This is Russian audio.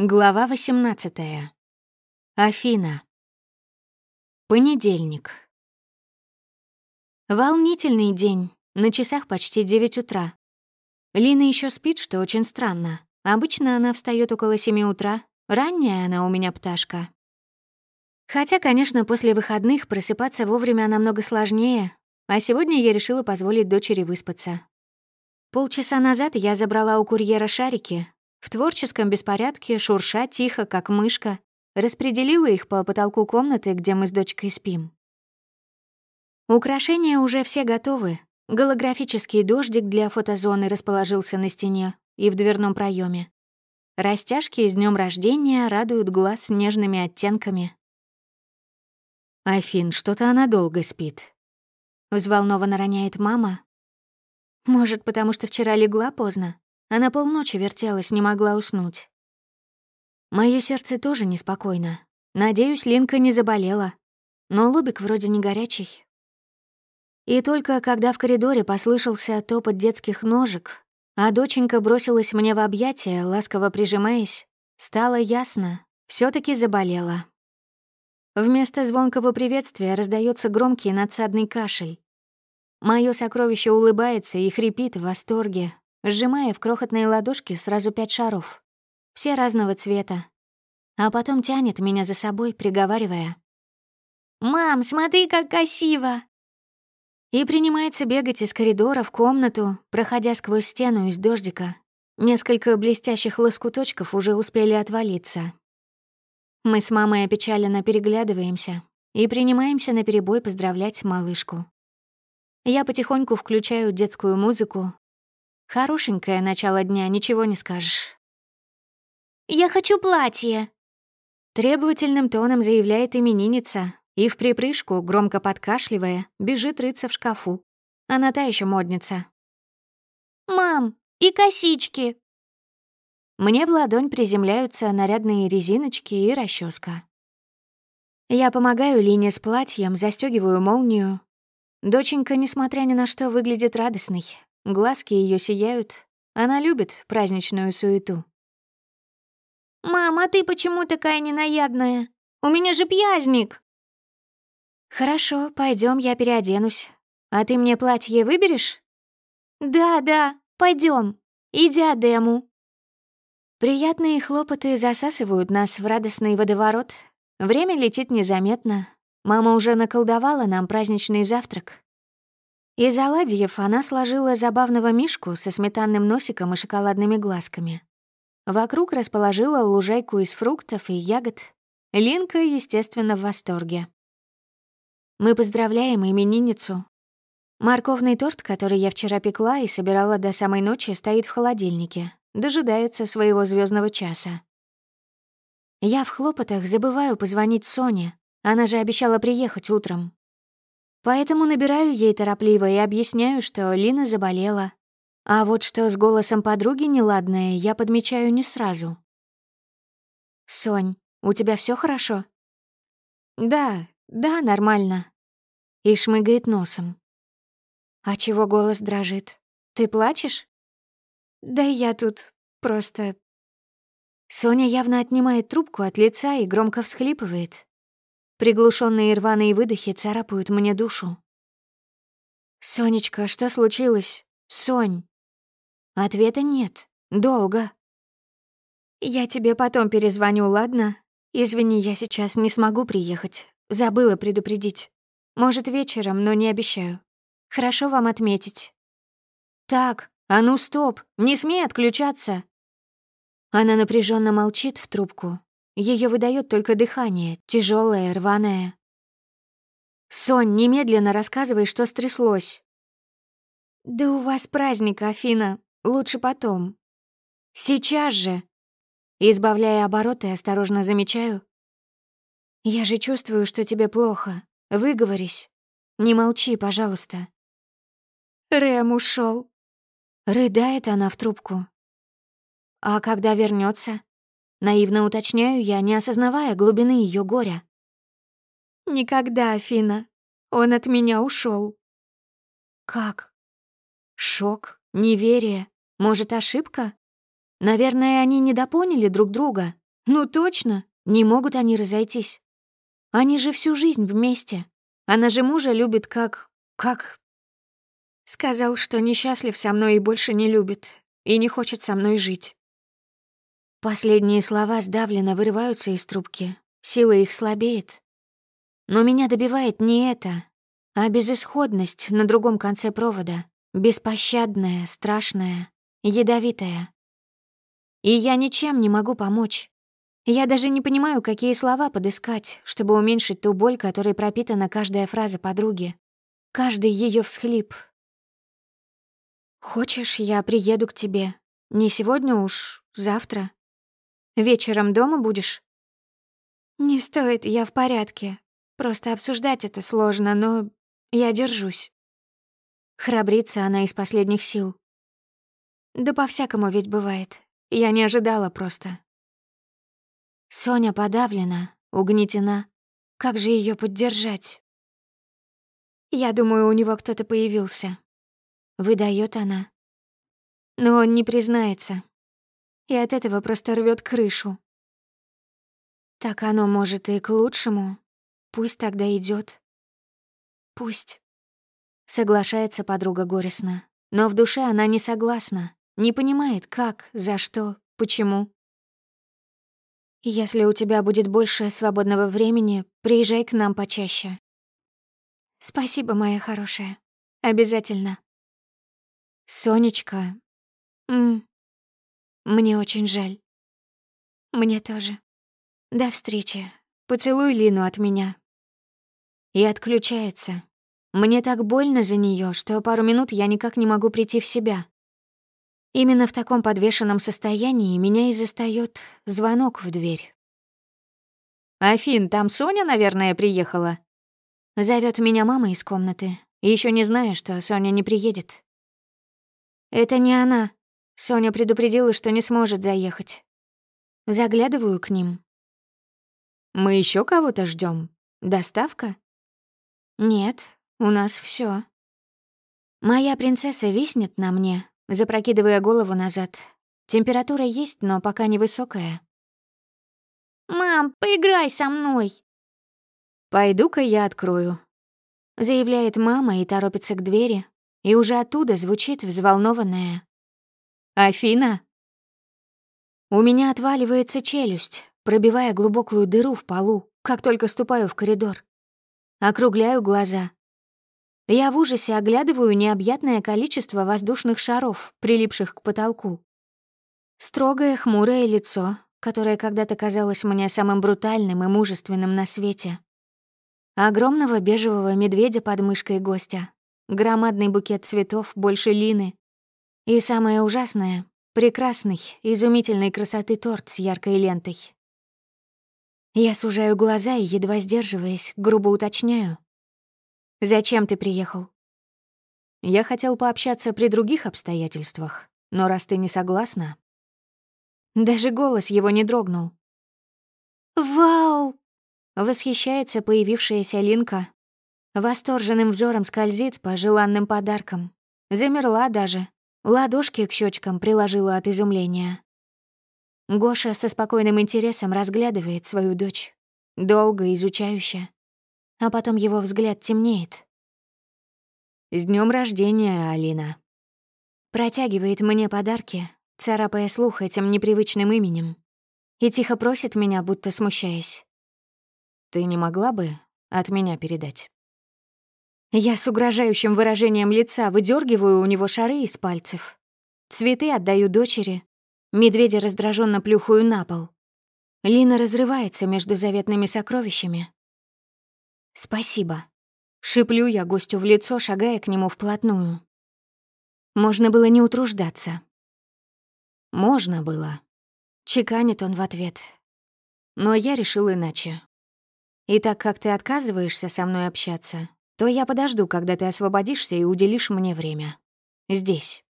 Глава 18. Афина. Понедельник. Волнительный день. На часах почти 9 утра. Лина еще спит, что очень странно. Обычно она встает около 7 утра. Ранняя она у меня пташка. Хотя, конечно, после выходных просыпаться вовремя намного сложнее, а сегодня я решила позволить дочери выспаться. Полчаса назад я забрала у курьера шарики, в творческом беспорядке, шурша тихо, как мышка, распределила их по потолку комнаты, где мы с дочкой спим. Украшения уже все готовы. Голографический дождик для фотозоны расположился на стене и в дверном проеме. Растяжки с днем рождения радуют глаз нежными оттенками. «Афин, что-то она долго спит», — взволнованно роняет мама. «Может, потому что вчера легла поздно?» Она полночи вертелась, не могла уснуть. Моё сердце тоже неспокойно. Надеюсь, Линка не заболела. Но лобик вроде не горячий. И только когда в коридоре послышался топот детских ножек, а доченька бросилась мне в объятия, ласково прижимаясь, стало ясно, все таки заболела. Вместо звонкого приветствия раздается громкий надсадный кашель. Моё сокровище улыбается и хрипит в восторге, сжимая в крохотные ладошки сразу пять шаров. Все разного цвета. А потом тянет меня за собой, приговаривая. «Мам, смотри, как красиво!» И принимается бегать из коридора в комнату, проходя сквозь стену из дождика. Несколько блестящих лоскуточков уже успели отвалиться. Мы с мамой опечаленно переглядываемся и принимаемся на перебой поздравлять малышку. Я потихоньку включаю детскую музыку, Хорошенькое начало дня, ничего не скажешь. «Я хочу платье!» Требовательным тоном заявляет именинница и в припрыжку, громко подкашливая, бежит рыться в шкафу. Она та еще модница. «Мам, и косички!» Мне в ладонь приземляются нарядные резиночки и расческа. Я помогаю Лине с платьем, застегиваю молнию. Доченька, несмотря ни на что, выглядит радостной, Глазки ее сияют. Она любит праздничную суету. «Мам, а ты почему такая ненаядная? У меня же пьязник!» «Хорошо, пойдем, я переоденусь. А ты мне платье выберешь?» «Да, да, пойдем. И диадему». Приятные хлопоты засасывают нас в радостный водоворот. Время летит незаметно. Мама уже наколдовала нам праздничный завтрак. Из оладьев она сложила забавного мишку со сметанным носиком и шоколадными глазками. Вокруг расположила лужайку из фруктов и ягод. Линка, естественно, в восторге. Мы поздравляем именинницу. Морковный торт, который я вчера пекла и собирала до самой ночи, стоит в холодильнике, дожидается своего звездного часа. Я в хлопотах забываю позвонить Соне. Она же обещала приехать утром. Поэтому набираю ей торопливо и объясняю, что Лина заболела. А вот что с голосом подруги неладное, я подмечаю не сразу. «Сонь, у тебя все хорошо?» «Да, да, нормально». И шмыгает носом. «А чего голос дрожит? Ты плачешь?» «Да я тут просто...» Соня явно отнимает трубку от лица и громко всхлипывает. Приглушенные рваные выдохи царапают мне душу. «Сонечка, что случилось? Сонь?» Ответа нет. Долго. «Я тебе потом перезвоню, ладно? Извини, я сейчас не смогу приехать. Забыла предупредить. Может, вечером, но не обещаю. Хорошо вам отметить». «Так, а ну стоп! Не смей отключаться!» Она напряженно молчит в трубку, ее выдает только дыхание, тяжелое, рваное. «Сонь, немедленно рассказывай, что стряслось». «Да у вас праздник, Афина. Лучше потом». «Сейчас же!» Избавляя обороты, осторожно замечаю. «Я же чувствую, что тебе плохо. Выговорись. Не молчи, пожалуйста». Рэм ушел. Рыдает она в трубку. «А когда вернется? Наивно уточняю я, не осознавая глубины ее горя. «Никогда, Афина. Он от меня ушел. «Как?» Шок, неверие, может, ошибка? Наверное, они недопоняли друг друга, Ну точно, не могут они разойтись. Они же всю жизнь вместе. Она же мужа любит как... как... Сказал, что несчастлив со мной и больше не любит, и не хочет со мной жить. Последние слова сдавленно вырываются из трубки, сила их слабеет. Но меня добивает не это, а безысходность на другом конце провода, беспощадная, страшная, ядовитая. И я ничем не могу помочь. Я даже не понимаю, какие слова подыскать, чтобы уменьшить ту боль, которой пропитана каждая фраза подруги, каждый ее всхлип. «Хочешь, я приеду к тебе? Не сегодня уж, завтра. Вечером дома будешь?» «Не стоит, я в порядке. Просто обсуждать это сложно, но я держусь». Храбрится она из последних сил. Да по-всякому ведь бывает. Я не ожидала просто. Соня подавлена, угнетена. Как же ее поддержать? Я думаю, у него кто-то появился. Выдает она. Но он не признается. И от этого просто рвет крышу. Так оно может и к лучшему. Пусть тогда идет. Пусть. Соглашается подруга горестно. Но в душе она не согласна. Не понимает, как, за что, почему. Если у тебя будет больше свободного времени, приезжай к нам почаще. Спасибо, моя хорошая. Обязательно. Сонечка. М мне очень жаль. Мне тоже. До встречи. Поцелуй Лину от меня. И отключается. Мне так больно за нее, что пару минут я никак не могу прийти в себя. Именно в таком подвешенном состоянии меня и застаёт звонок в дверь. «Афин, там Соня, наверное, приехала?» Зовет меня мама из комнаты, еще не зная, что Соня не приедет. «Это не она. Соня предупредила, что не сможет заехать. Заглядываю к ним. «Мы еще кого-то ждем? Доставка?» «Нет, у нас все. Моя принцесса виснет на мне, запрокидывая голову назад. Температура есть, но пока невысокая. «Мам, поиграй со мной!» «Пойду-ка я открою», — заявляет мама и торопится к двери, и уже оттуда звучит взволнованная. «Афина?» У меня отваливается челюсть, пробивая глубокую дыру в полу, как только ступаю в коридор. Округляю глаза. Я в ужасе оглядываю необъятное количество воздушных шаров, прилипших к потолку. Строгое, хмурое лицо, которое когда-то казалось мне самым брутальным и мужественным на свете. Огромного бежевого медведя под мышкой гостя, громадный букет цветов, больше лины. И самое ужасное — прекрасный, изумительной красоты торт с яркой лентой. Я сужаю глаза и, едва сдерживаясь, грубо уточняю. «Зачем ты приехал?» «Я хотел пообщаться при других обстоятельствах, но раз ты не согласна...» Даже голос его не дрогнул. «Вау!» — восхищается появившаяся Линка. Восторженным взором скользит по желанным подаркам. Замерла даже. Ладошки к щечкам приложила от изумления. Гоша со спокойным интересом разглядывает свою дочь. Долго, изучающе а потом его взгляд темнеет. «С днем рождения, Алина!» Протягивает мне подарки, царапая слух этим непривычным именем, и тихо просит меня, будто смущаясь. «Ты не могла бы от меня передать?» Я с угрожающим выражением лица выдергиваю у него шары из пальцев. Цветы отдаю дочери, медведя раздраженно плюхаю на пол. Лина разрывается между заветными сокровищами, «Спасибо». Шиплю я гостю в лицо, шагая к нему вплотную. Можно было не утруждаться. «Можно было», — чеканит он в ответ. Но я решил иначе. И так как ты отказываешься со мной общаться, то я подожду, когда ты освободишься и уделишь мне время. Здесь.